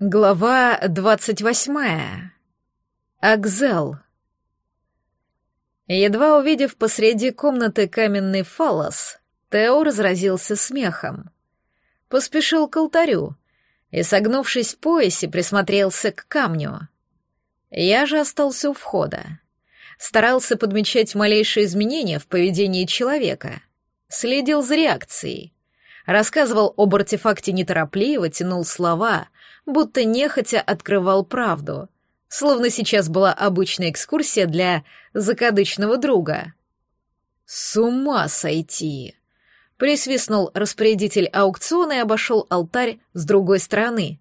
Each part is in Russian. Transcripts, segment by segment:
Глава двадцать восьмая. Акзел. Едва увидев посреди комнаты каменный фалос, Тео разразился смехом. Поспешил к алтарю и, согнувшись в поясе, присмотрелся к камню. Я же остался у входа. Старался подмечать малейшие изменения в поведении человека. Следил за реакцией. Рассказывал об артефакте неторопливо, тянул слова, будто нехотя открывал правду, словно сейчас была обычная экскурсия для закадычного друга. «С ума сойти!» — присвистнул распорядитель аукциона и обошел алтарь с другой стороны.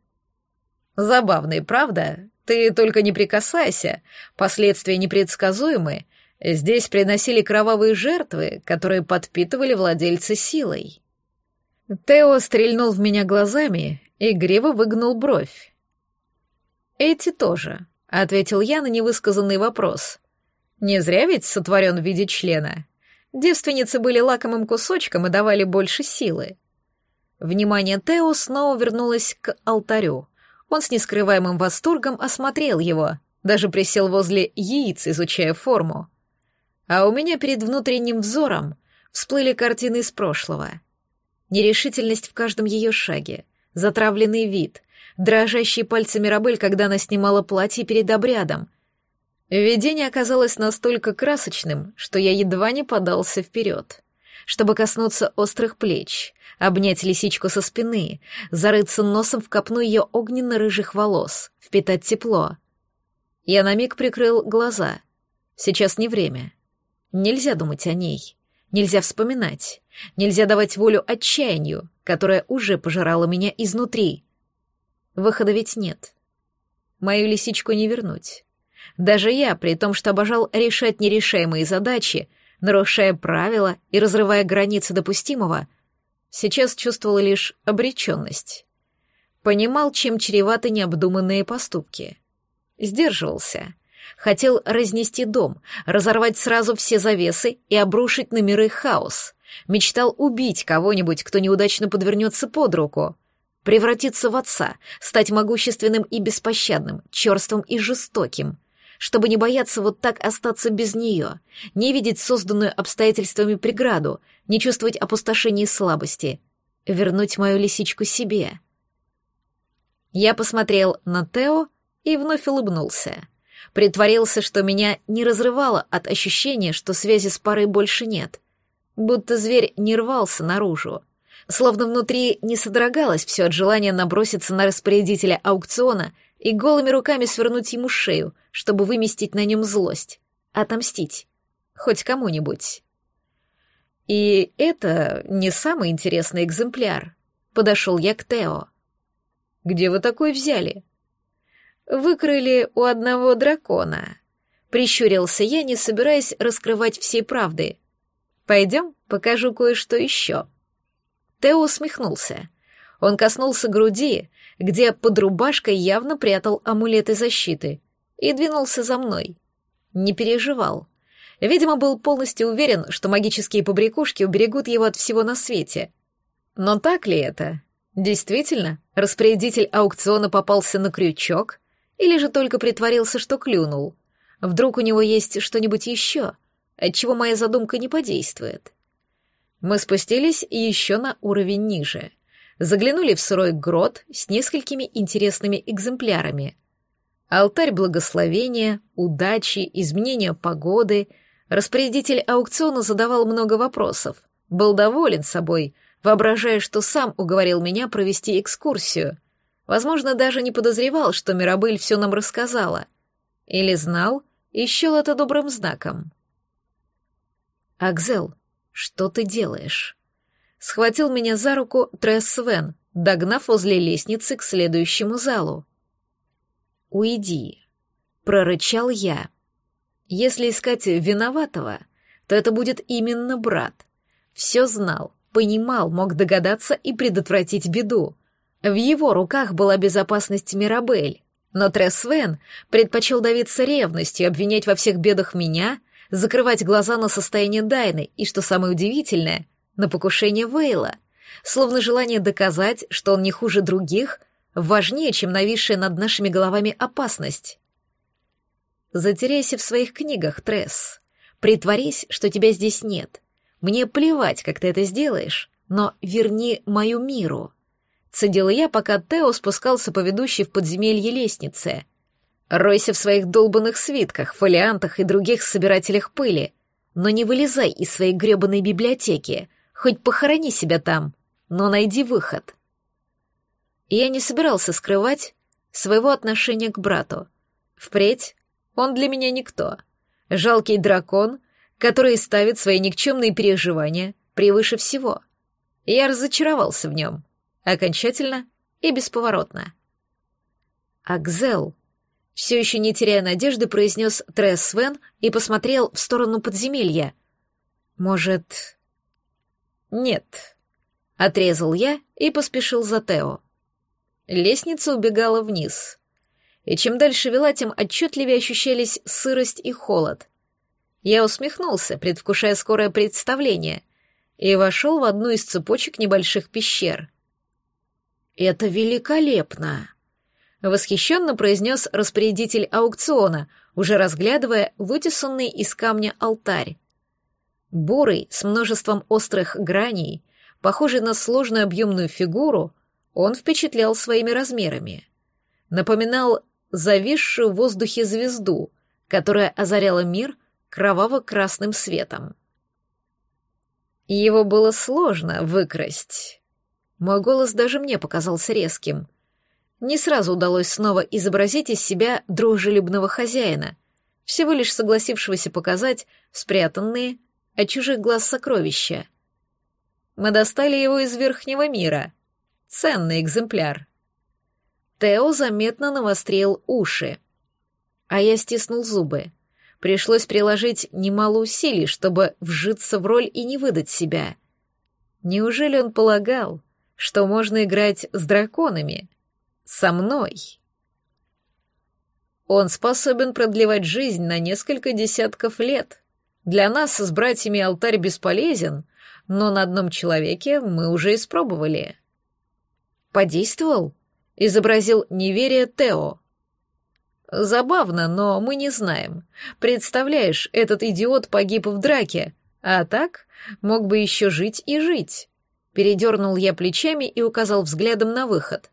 «Забавный, правда? Ты только не прикасайся, последствия непредсказуемы. Здесь приносили кровавые жертвы, которые подпитывали владельца силой». Тео стрельнул в меня глазами и гриво выгнул бровь. «Эти тоже», — ответил я на невысказанный вопрос. «Не зря ведь сотворен в виде члена. Девственницы были лакомым кусочком и давали больше силы». Внимание Тео снова вернулось к алтарю. Он с нескрываемым восторгом осмотрел его, даже присел возле яиц, изучая форму. А у меня перед внутренним взором всплыли картины из прошлого — Нерешительность в каждом ее шаге, затравленный вид, дрожащие пальцы Мирабель, когда она снимала платье перед обрядом. Видение оказалось настолько красочным, что я едва не подался вперед, чтобы коснуться острых плеч, обнять лисичку со спины, зарыться носом в копну ее огненно-рыжих волос, впитать тепло. Я на миг прикрыл глаза. Сейчас не время. Нельзя думать о ней. Нельзя вспоминать. Нельзя давать волю отчаянию, которое уже пожирало меня изнутри. Выхода ведь нет. Мою лисичку не вернуть. Даже я, при том, что обожал решать нерешаемые задачи, нарушая правила и разрывая границы допустимого, сейчас чувствовал лишь обреченность. Понимал, чем чреваты необдуманные поступки. Сдерживался — Хотел разнести дом, разорвать сразу все завесы и обрушить на миры хаос. Мечтал убить кого-нибудь, кто неудачно подвернется под руку. Превратиться в отца, стать могущественным и беспощадным, черствым и жестоким. Чтобы не бояться вот так остаться без нее, не видеть созданную обстоятельствами преграду, не чувствовать опустошения и слабости. Вернуть мою лисичку себе. Я посмотрел на Тео и вновь улыбнулся. Притворился, что меня не разрывало от ощущения, что связи с парой больше нет. Будто зверь не рвался наружу. Словно внутри не содрогалось все от желания наброситься на распорядителя аукциона и голыми руками свернуть ему шею, чтобы выместить на нем злость. Отомстить. Хоть кому-нибудь. И это не самый интересный экземпляр. Подошел я к Тео. «Где вы такой взяли?» Выкрыли у одного дракона. Прищурился я, не собираясь раскрывать всей правды. Пойдем, покажу кое-что еще. Тео усмехнулся. Он коснулся груди, где под рубашкой явно прятал амулеты защиты, и двинулся за мной. Не переживал. Видимо, был полностью уверен, что магические побрякушки уберегут его от всего на свете. Но так ли это? Действительно, распорядитель аукциона попался на крючок — или же только притворился, что клюнул? Вдруг у него есть что-нибудь еще, отчего моя задумка не подействует? Мы спустились еще на уровень ниже. Заглянули в сырой грот с несколькими интересными экземплярами. Алтарь благословения, удачи, изменения погоды. Распорядитель аукциона задавал много вопросов. Был доволен собой, воображая, что сам уговорил меня провести экскурсию — Возможно, даже не подозревал, что Мирабель все нам рассказала. Или знал и счел это добрым знаком. «Акзел, что ты делаешь?» Схватил меня за руку Тресс Свен, догнав возле лестницы к следующему залу. «Уйди», — прорычал я. «Если искать виноватого, то это будет именно брат. Все знал, понимал, мог догадаться и предотвратить беду. В его руках была безопасность Мирабель, но Тресвен предпочел давиться ревностью, обвинять во всех бедах меня, закрывать глаза на состояние Дайны и, что самое удивительное, на покушение Вейла, словно желание доказать, что он не хуже других, важнее, чем нависшая над нашими головами опасность. Затеряйся в своих книгах, Тресс. Притворись, что тебя здесь нет. Мне плевать, как ты это сделаешь, но верни мою миру. Цедила я, пока Тео спускался по ведущей в подземелье лестнице. Ройся в своих долбанных свитках, фолиантах и других собирателях пыли, но не вылезай из своей гребаной библиотеки, хоть похорони себя там, но найди выход. я не собирался скрывать своего отношения к брату. Впредь он для меня никто. Жалкий дракон, который ставит свои никчемные переживания превыше всего. Я разочаровался в нем. Окончательно и бесповоротно. «Акзел», все еще не теряя надежды, произнес Тресс Свен и посмотрел в сторону подземелья. «Может...» «Нет», — отрезал я и поспешил за Тео. Лестница убегала вниз. И чем дальше вела, тем отчетливее ощущались сырость и холод. Я усмехнулся, предвкушая скорое представление, и вошел в одну из цепочек небольших пещер. «Это великолепно!» — восхищенно произнес распорядитель аукциона, уже разглядывая вытесанный из камня алтарь. Бурый, с множеством острых граней, похожий на сложную объемную фигуру, он впечатлял своими размерами. Напоминал зависшую в воздухе звезду, которая озаряла мир кроваво-красным светом. Его было сложно выкрасть. Мой голос даже мне показался резким. Не сразу удалось снова изобразить из себя дружелюбного хозяина, всего лишь согласившегося показать спрятанные от чужих глаз сокровища. Мы достали его из верхнего мира. Ценный экземпляр. Тео заметно навострил уши. А я стиснул зубы. Пришлось приложить немало усилий, чтобы вжиться в роль и не выдать себя. Неужели он полагал, что можно играть с драконами. Со мной. Он способен продлевать жизнь на несколько десятков лет. Для нас с братьями алтарь бесполезен, но на одном человеке мы уже испробовали. Подействовал? Изобразил неверие Тео. Забавно, но мы не знаем. Представляешь, этот идиот погиб в драке, а так мог бы еще жить и жить. Передернул я плечами и указал взглядом на выход.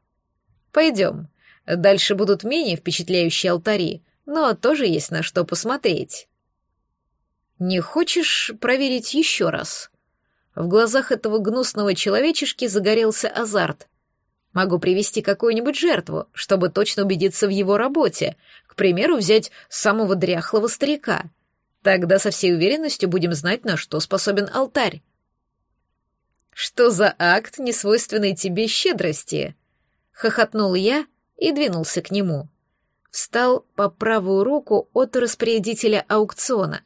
«Пойдем. Дальше будут менее впечатляющие алтари, но тоже есть на что посмотреть». «Не хочешь проверить еще раз?» В глазах этого гнусного человечешки загорелся азарт. Могу привести какую-нибудь жертву, чтобы точно убедиться в его работе. К примеру, взять самого дряхлого старика. Тогда со всей уверенностью будем знать, на что способен алтарь. «Что за акт несвойственной тебе щедрости?» — хохотнул я и двинулся к нему. Встал по правую руку от распорядителя аукциона.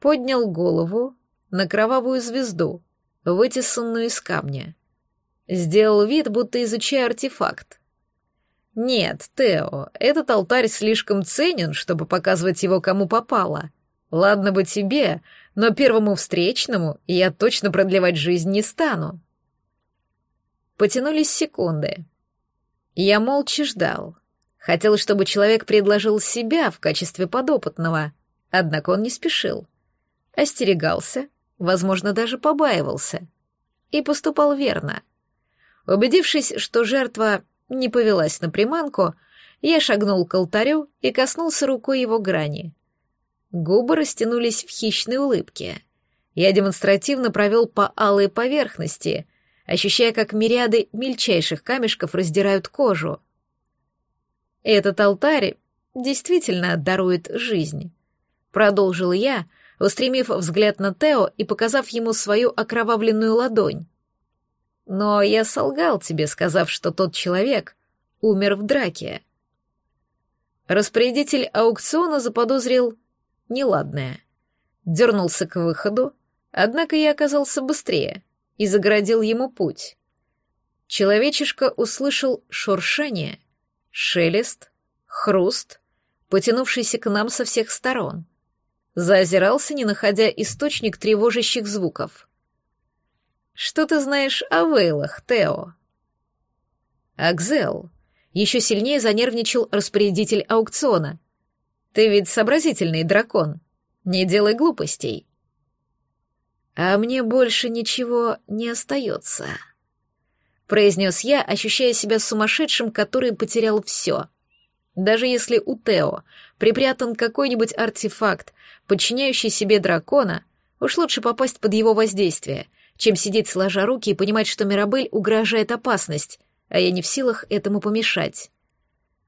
Поднял голову на кровавую звезду, вытесанную из камня. Сделал вид, будто изучая артефакт. «Нет, Тео, этот алтарь слишком ценен, чтобы показывать его кому попало. Ладно бы тебе, но первому встречному я точно продлевать жизнь не стану. Потянулись секунды. Я молча ждал. Хотел, чтобы человек предложил себя в качестве подопытного, однако он не спешил. Остерегался, возможно, даже побаивался. И поступал верно. Убедившись, что жертва не повелась на приманку, я шагнул к алтарю и коснулся рукой его грани. Губы растянулись в хищной улыбке. Я демонстративно провел по алой поверхности, ощущая, как мириады мельчайших камешков раздирают кожу. Этот алтарь действительно дарует жизнь. Продолжил я, устремив взгляд на Тео и показав ему свою окровавленную ладонь. Но я солгал тебе, сказав, что тот человек умер в драке. Распорядитель аукциона заподозрил неладное. Дернулся к выходу, однако я оказался быстрее и загородил ему путь. Человечишка услышал шуршание, шелест, хруст, потянувшийся к нам со всех сторон. Заозирался, не находя источник тревожащих звуков. «Что ты знаешь о вейлах, Тео?» Акзел. Еще сильнее занервничал распорядитель аукциона. Ты ведь сообразительный дракон. Не делай глупостей. А мне больше ничего не остается, произнес я, ощущая себя сумасшедшим, который потерял все. Даже если у Тео припрятан какой-нибудь артефакт, подчиняющий себе дракона, уж лучше попасть под его воздействие, чем сидеть сложа руки и понимать, что Мирабель угрожает опасность, а я не в силах этому помешать.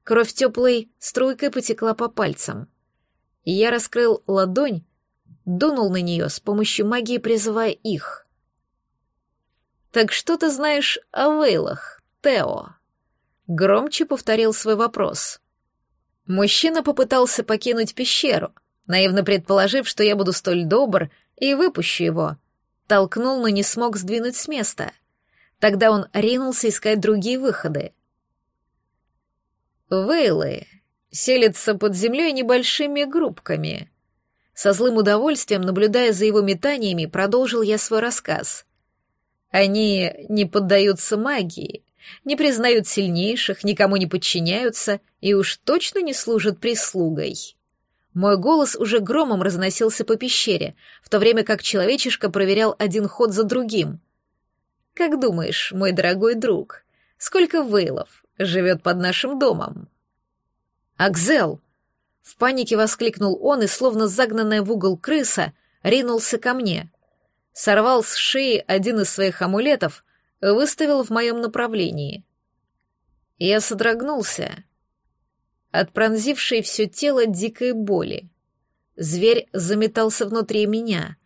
Кровь теплой струйкой потекла по пальцам. Я раскрыл ладонь, дунул на нее с помощью магии, призывая их. «Так что ты знаешь о Вейлах, Тео?» Громче повторил свой вопрос. Мужчина попытался покинуть пещеру, наивно предположив, что я буду столь добр и выпущу его. Толкнул, но не смог сдвинуть с места. Тогда он ринулся искать другие выходы. Вейлы селятся под землей небольшими группками. Со злым удовольствием, наблюдая за его метаниями, продолжил я свой рассказ. Они не поддаются магии, не признают сильнейших, никому не подчиняются и уж точно не служат прислугой. Мой голос уже громом разносился по пещере, в то время как человечишка проверял один ход за другим. «Как думаешь, мой дорогой друг, сколько вейлов живет под нашим домом?» «Акзел!» В панике воскликнул он и, словно загнанная в угол крыса, ринулся ко мне. Сорвал с шеи один из своих амулетов, выставил в моем направлении. Я содрогнулся от пронзившей все тело дикой боли. Зверь заметался внутри меня,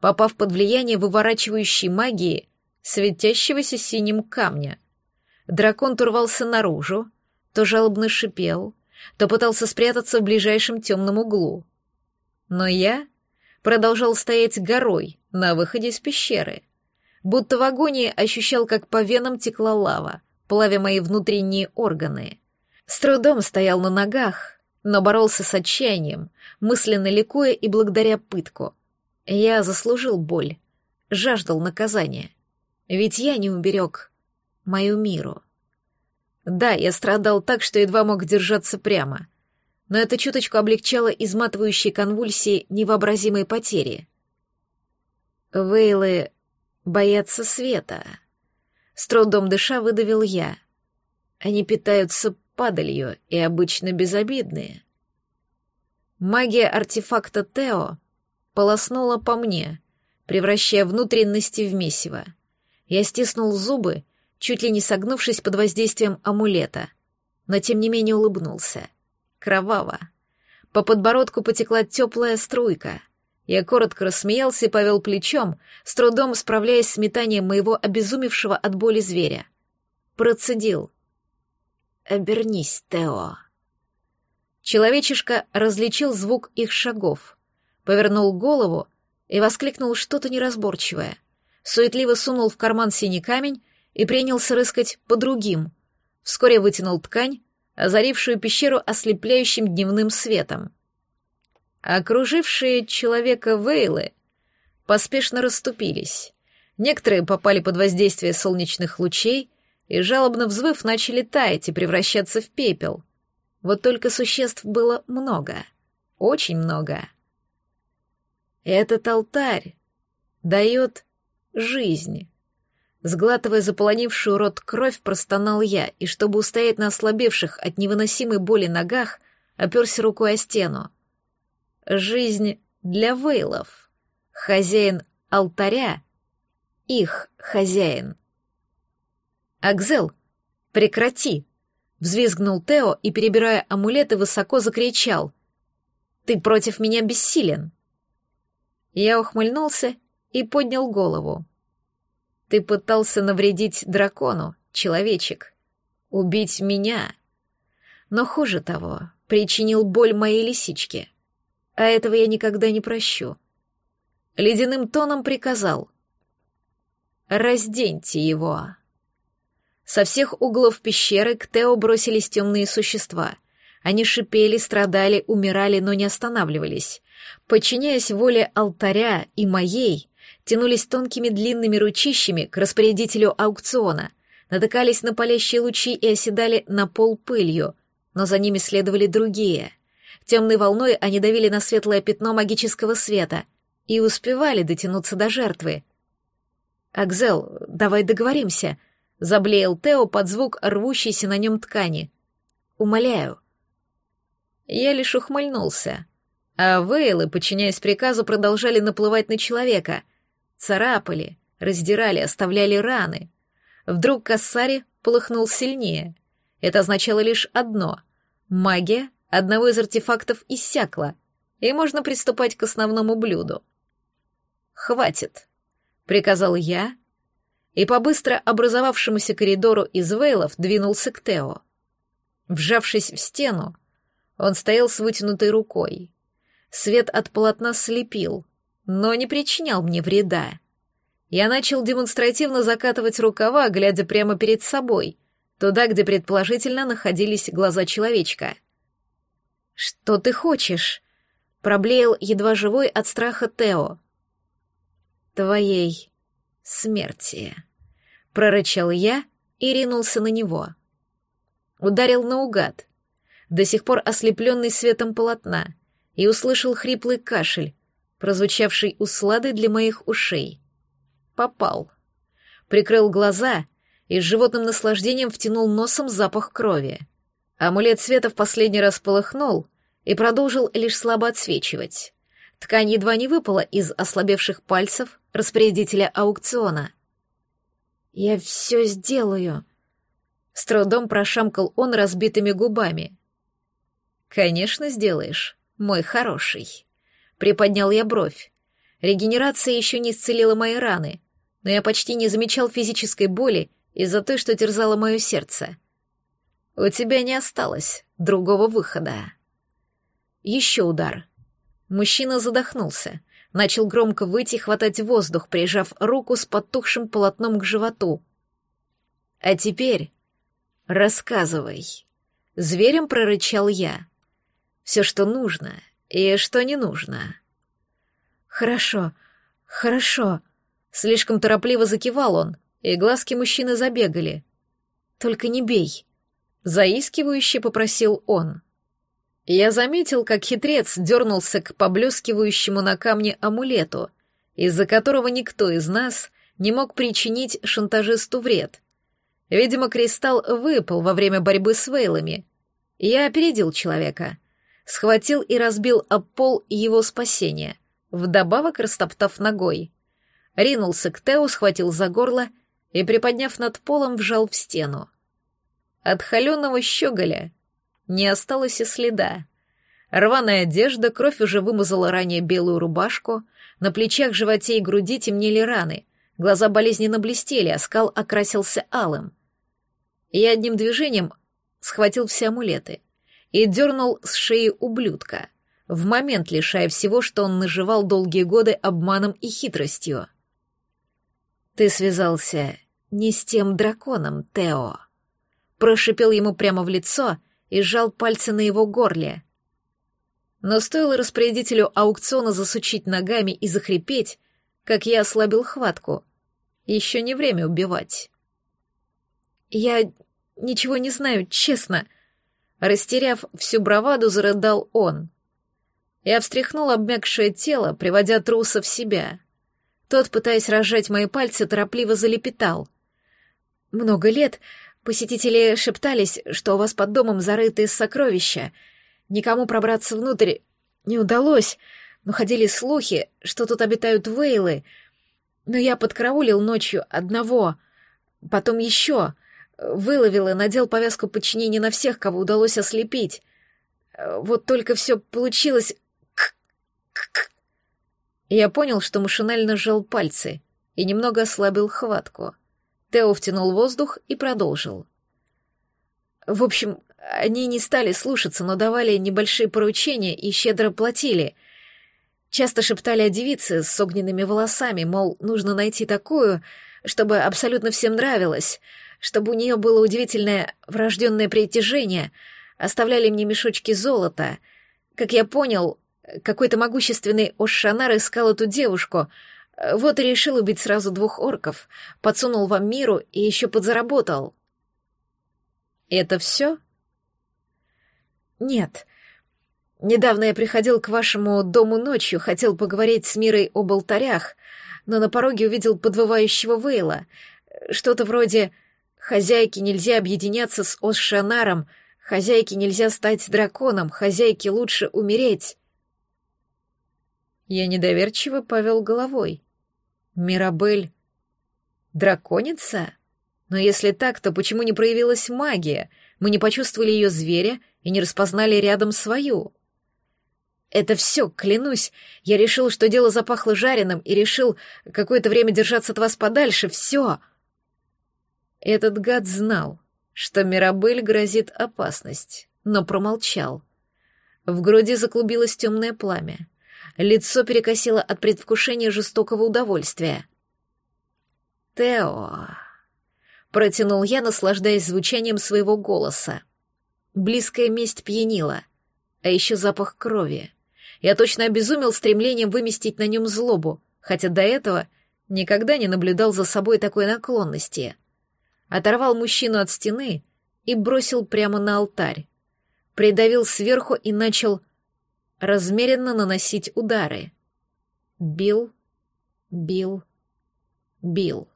попав под влияние выворачивающей магии светящегося синим камня. Дракон турвался наружу, то жалобно шипел, то пытался спрятаться в ближайшем темном углу. Но я продолжал стоять горой на выходе из пещеры, будто в агонии ощущал, как по венам текла лава, плавя мои внутренние органы. С трудом стоял на ногах, но боролся с отчаянием, мысленно ликуя и благодаря пытку. Я заслужил боль, жаждал наказания. Ведь я не уберег мою миру. Да, я страдал так, что едва мог держаться прямо, но это чуточку облегчало изматывающие конвульсии невообразимой потери. Вейлы боятся света. С трудом дыша выдавил я. Они питаются падалью и обычно безобидные. Магия артефакта Тео полоснула по мне, превращая внутренности в месиво. Я стиснул зубы чуть ли не согнувшись под воздействием амулета, но тем не менее улыбнулся. Кроваво. По подбородку потекла теплая струйка. Я коротко рассмеялся и повел плечом, с трудом справляясь с метанием моего обезумевшего от боли зверя. Процедил. «Обернись, Тео». Человечишка различил звук их шагов, повернул голову и воскликнул что-то неразборчивое. Суетливо сунул в карман синий камень и принялся рыскать по другим. Вскоре вытянул ткань, озарившую пещеру ослепляющим дневным светом. Окружившие человека вейлы поспешно расступились. Некоторые попали под воздействие солнечных лучей и, жалобно взвыв, начали таять и превращаться в пепел. Вот только существ было много, очень много. Этот алтарь дает жизнь. Сглатывая заполонившую рот кровь, простонал я, и чтобы устоять на ослабевших от невыносимой боли ногах, оперся рукой о стену. Жизнь для вейлов. Хозяин алтаря — их хозяин. «Акзел, прекрати!» — взвизгнул Тео и, перебирая амулеты, высоко закричал. «Ты против меня бессилен!» Я ухмыльнулся и поднял голову. Ты пытался навредить дракону, человечек. Убить меня. Но хуже того, причинил боль моей лисичке. А этого я никогда не прощу. Ледяным тоном приказал. «Разденьте его». Со всех углов пещеры к Тео бросились темные существа. Они шипели, страдали, умирали, но не останавливались. Подчиняясь воле алтаря и моей, тянулись тонкими длинными ручищами к распорядителю аукциона, натыкались на палящие лучи и оседали на пол пылью, но за ними следовали другие. Темной волной они давили на светлое пятно магического света и успевали дотянуться до жертвы. «Акзел, давай договоримся», — заблеял Тео под звук рвущейся на нем ткани. «Умоляю». Я лишь ухмыльнулся, а вейлы, подчиняясь приказу, продолжали наплывать на человека, царапали, раздирали, оставляли раны. Вдруг Кассари полыхнул сильнее. Это означало лишь одно — магия одного из артефактов иссякла, и можно приступать к основному блюду. «Хватит», — приказал я, и по быстро образовавшемуся коридору из вейлов двинулся к Тео. Вжавшись в стену, он стоял с вытянутой рукой. Свет от полотна слепил, но не причинял мне вреда. Я начал демонстративно закатывать рукава, глядя прямо перед собой, туда, где предположительно находились глаза человечка. «Что ты хочешь?» — проблеял едва живой от страха Тео. «Твоей смерти», — прорычал я и ринулся на него. Ударил наугад, до сих пор ослепленный светом полотна, и услышал хриплый кашель, прозвучавший усладой для моих ушей. Попал. Прикрыл глаза и с животным наслаждением втянул носом запах крови. Амулет света в последний раз полыхнул и продолжил лишь слабо отсвечивать. Ткань едва не выпала из ослабевших пальцев распорядителя аукциона. «Я все сделаю», — с трудом прошамкал он разбитыми губами. «Конечно сделаешь, мой хороший», — приподнял я бровь. Регенерация еще не исцелила мои раны, но я почти не замечал физической боли из-за той, что терзало мое сердце. У тебя не осталось другого выхода. Еще удар. Мужчина задохнулся, начал громко выйти и хватать воздух, прижав руку с потухшим полотном к животу. А теперь рассказывай. Зверем прорычал я. Все, что нужно и что не нужно. Хорошо, хорошо, Слишком торопливо закивал он, и глазки мужчины забегали. «Только не бей», — заискивающе попросил он. Я заметил, как хитрец дернулся к поблескивающему на камне амулету, из-за которого никто из нас не мог причинить шантажисту вред. Видимо, кристалл выпал во время борьбы с вейлами. Я опередил человека, схватил и разбил об пол его спасения, вдобавок растоптав ногой ринулся к Тео, схватил за горло и, приподняв над полом, вжал в стену. От холеного щеголя не осталось и следа. Рваная одежда, кровь уже вымазала ранее белую рубашку, на плечах, животе и груди темнели раны, глаза болезненно блестели, а скал окрасился алым. Я одним движением схватил все амулеты и дернул с шеи ублюдка, в момент лишая всего, что он наживал долгие годы обманом и хитростью. «Ты связался не с тем драконом, Тео», — прошипел ему прямо в лицо и сжал пальцы на его горле. Но стоило распорядителю аукциона засучить ногами и захрипеть, как я ослабил хватку. Еще не время убивать. «Я ничего не знаю, честно», — растеряв всю браваду, зарыдал он. Я встряхнул обмякшее тело, приводя труса в себя. Тот, пытаясь разжать мои пальцы, торопливо залепетал. «Много лет посетители шептались, что у вас под домом зарыты сокровища. Никому пробраться внутрь не удалось, но ходили слухи, что тут обитают вейлы. Но я подкараулил ночью одного, потом еще, выловил и надел повязку подчинения на всех, кого удалось ослепить. Вот только все получилось... Я понял, что машинально сжал пальцы и немного ослабил хватку. Тео втянул воздух и продолжил. В общем, они не стали слушаться, но давали небольшие поручения и щедро платили. Часто шептали о девице с огненными волосами, мол, нужно найти такую, чтобы абсолютно всем нравилось, чтобы у нее было удивительное врожденное притяжение, оставляли мне мешочки золота. Как я понял, какой-то могущественный Ошанар искал эту девушку, Вот и решил убить сразу двух орков, подсунул вам миру и еще подзаработал. Это все? Нет. Недавно я приходил к вашему дому ночью, хотел поговорить с Мирой об алтарях, но на пороге увидел подвывающего Вейла. Что-то вроде «Хозяйке нельзя объединяться с Осшанаром», «Хозяйке нельзя стать драконом», «Хозяйке лучше умереть». Я недоверчиво повел головой. Мирабель... Драконица? Но если так, то почему не проявилась магия? Мы не почувствовали ее зверя и не распознали рядом свою. Это все, клянусь. Я решил, что дело запахло жареным, и решил какое-то время держаться от вас подальше. Все. Этот гад знал, что Мирабель грозит опасность, но промолчал. В груди заклубилось темное пламя. Лицо перекосило от предвкушения жестокого удовольствия. «Тео!» — протянул я, наслаждаясь звучанием своего голоса. Близкая месть пьянила, а еще запах крови. Я точно обезумел стремлением выместить на нем злобу, хотя до этого никогда не наблюдал за собой такой наклонности. Оторвал мужчину от стены и бросил прямо на алтарь. Придавил сверху и начал размеренно наносить удары. Бил, бил, бил.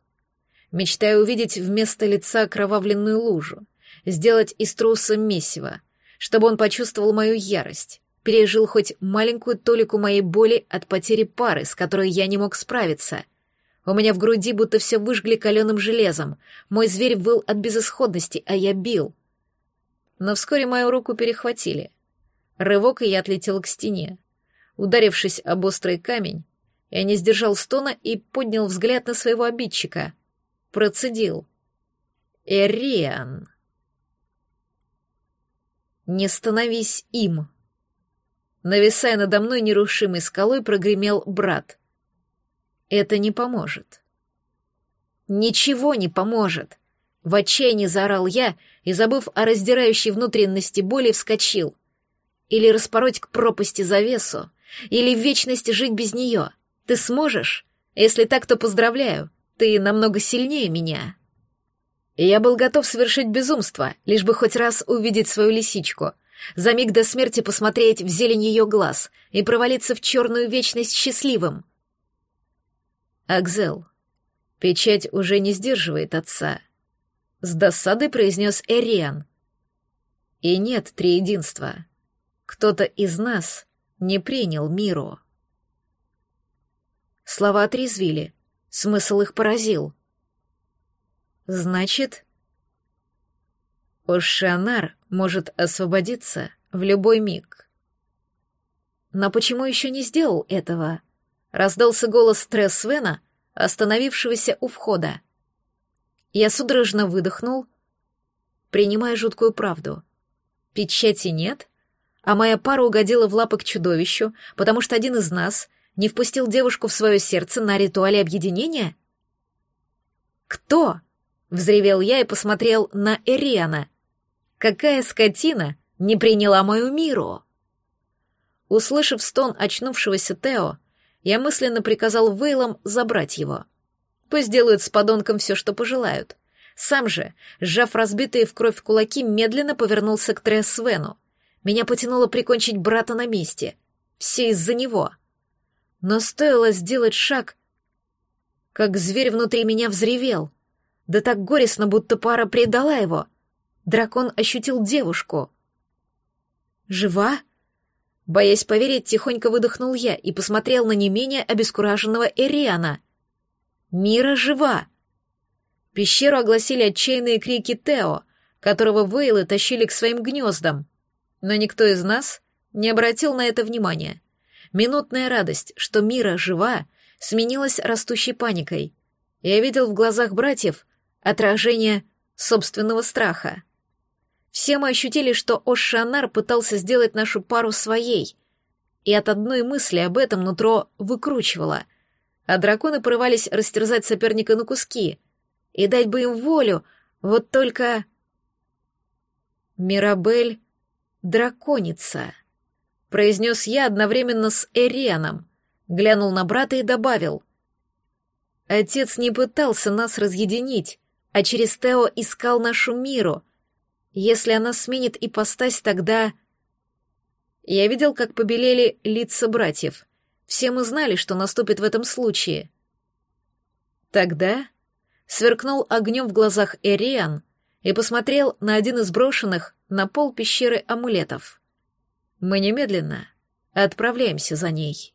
Мечтая увидеть вместо лица кровавленную лужу, сделать из труса месиво, чтобы он почувствовал мою ярость, пережил хоть маленькую толику моей боли от потери пары, с которой я не мог справиться. У меня в груди будто все выжгли каленым железом, мой зверь выл от безысходности, а я бил. Но вскоре мою руку перехватили. Рывок, и я отлетел к стене. Ударившись об острый камень, я не сдержал стона и поднял взгляд на своего обидчика. Процедил. «Эриан!» «Не становись им!» Нависая надо мной нерушимой скалой, прогремел брат. Это не поможет. Ничего не поможет. В отчаянии заорал я и, забыв о раздирающей внутренности боли, вскочил. Или распороть к пропасти завесу, или в вечности жить без нее. Ты сможешь? Если так, то поздравляю. Ты намного сильнее меня. Я был готов совершить безумство, лишь бы хоть раз увидеть свою лисичку, за миг до смерти посмотреть в зелень ее глаз и провалиться в черную вечность счастливым. Акзел, печать уже не сдерживает отца. С досадой произнес Эриан. И нет триединства. Кто-то из нас не принял миру. Слова отрезвили, смысл их поразил. Значит, Ошанар может освободиться в любой миг. Но почему еще не сделал этого? Раздался голос Тресвена, остановившегося у входа. Я судорожно выдохнул, принимая жуткую правду. Печати нет, а моя пара угодила в лапы к чудовищу, потому что один из нас не впустил девушку в свое сердце на ритуале объединения? «Кто?» — взревел я и посмотрел на Эриана, Какая скотина не приняла мою миру? Услышав стон очнувшегося Тео, я мысленно приказал Вейлам забрать его. Пусть делают с подонком все, что пожелают. Сам же, сжав разбитые в кровь кулаки, медленно повернулся к Тресвену. Меня потянуло прикончить брата на месте. Все из-за него. Но стоило сделать шаг, как зверь внутри меня взревел. Да так горестно, будто пара предала его. Дракон ощутил девушку. «Жива?» Боясь поверить, тихонько выдохнул я и посмотрел на не менее обескураженного Эриана. «Мира жива!» Пещеру огласили отчаянные крики Тео, которого Вейлы тащили к своим гнездам. Но никто из нас не обратил на это внимания. Минутная радость, что Мира жива, сменилась растущей паникой. Я видел в глазах братьев отражение собственного страха. Все мы ощутили, что Ошанар пытался сделать нашу пару своей, и от одной мысли об этом нутро выкручивало, а драконы порывались растерзать соперника на куски и дать бы им волю, вот только... «Мирабель — драконица», — произнес я одновременно с Эрианом, глянул на брата и добавил. Отец не пытался нас разъединить, а через Тео искал нашу миру. Если она сменит ипостась, тогда... Я видел, как побелели лица братьев. Все мы знали, что наступит в этом случае. Тогда сверкнул огнем в глазах Эриан и посмотрел на один из брошенных на пол пещеры амулетов. Мы немедленно отправляемся за ней.